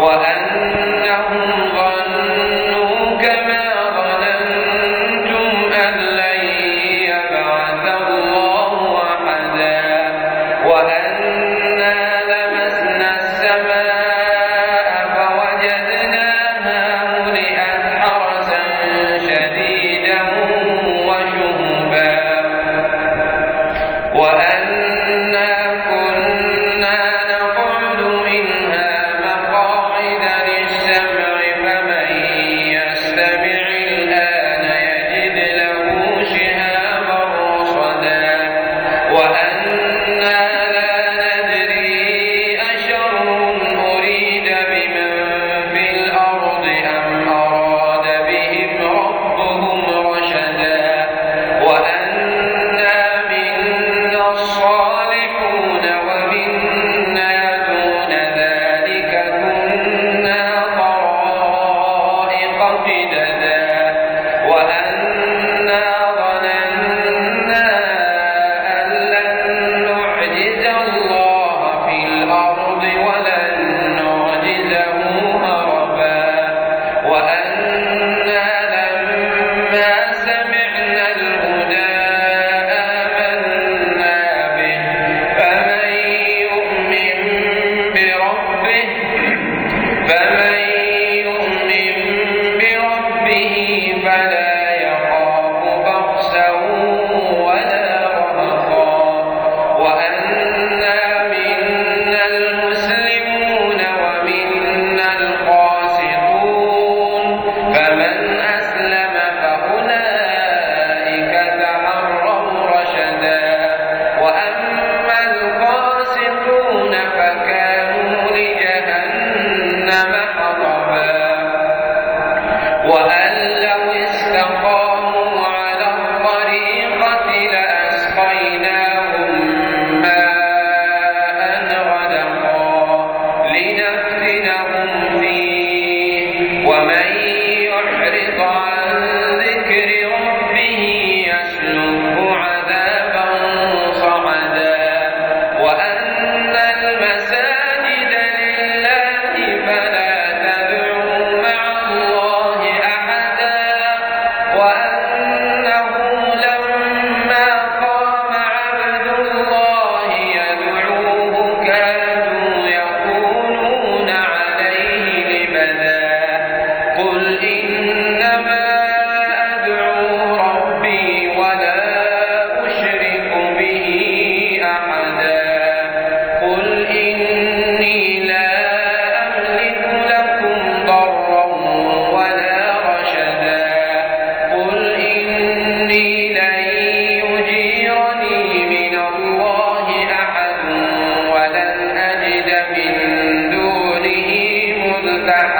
وأنهم ومن يحرض عن la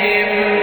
عليهم